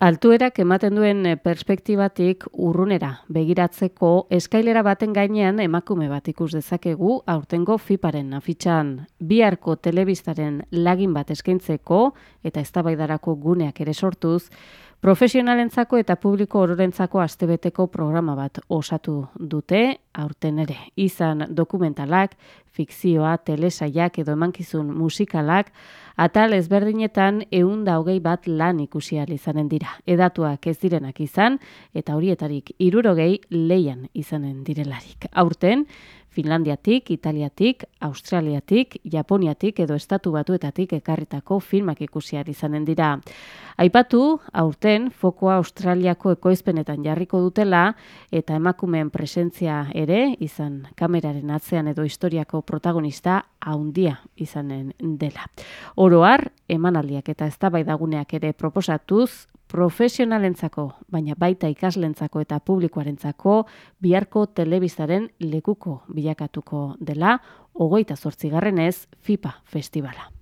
Altuerak ematen duen eh, perspektibatik urrunera begiratzeko eskailera baten gainean emakume bat ikus dezakegu aurtengo FIParen afitxan. Biharko telebistaren lagin bat eskaintzeko eta eztabaidarako guneak ere sortuz, Profesionalentzako eta publiko ororentzako astebeteko programa bat osatu dute, aurten ere, izan dokumentalak, fikzioa, telesaiak edo emankizun musikalak, atal ezberdinetan eun da hogei bat lan ikusial izanen dira. Edatuak ez direnak izan, eta horietarik irurogei leian izanen direlarik. Aurten, Finlandiatik, Italiatik, Australiatik, Japoniatik edo Estatu Batuetatik ekarritako filmak ikusiar izanen dira. Aipatu, aurten, fokoa Australiako ekoizpenetan jarriko dutela eta emakumeen presentzia ere, izan kameraren atzean edo historiako protagonista, haundia izanen dela. Oroar, emanaldiak eta eztabaidaguneak ere proposatuz, profesionalentzako, baina baita ikaslentzako eta publikoarentzako biharko telebizaren lekuko bilakatuko dela, ogoita zortzigarrenez FIPA festivala.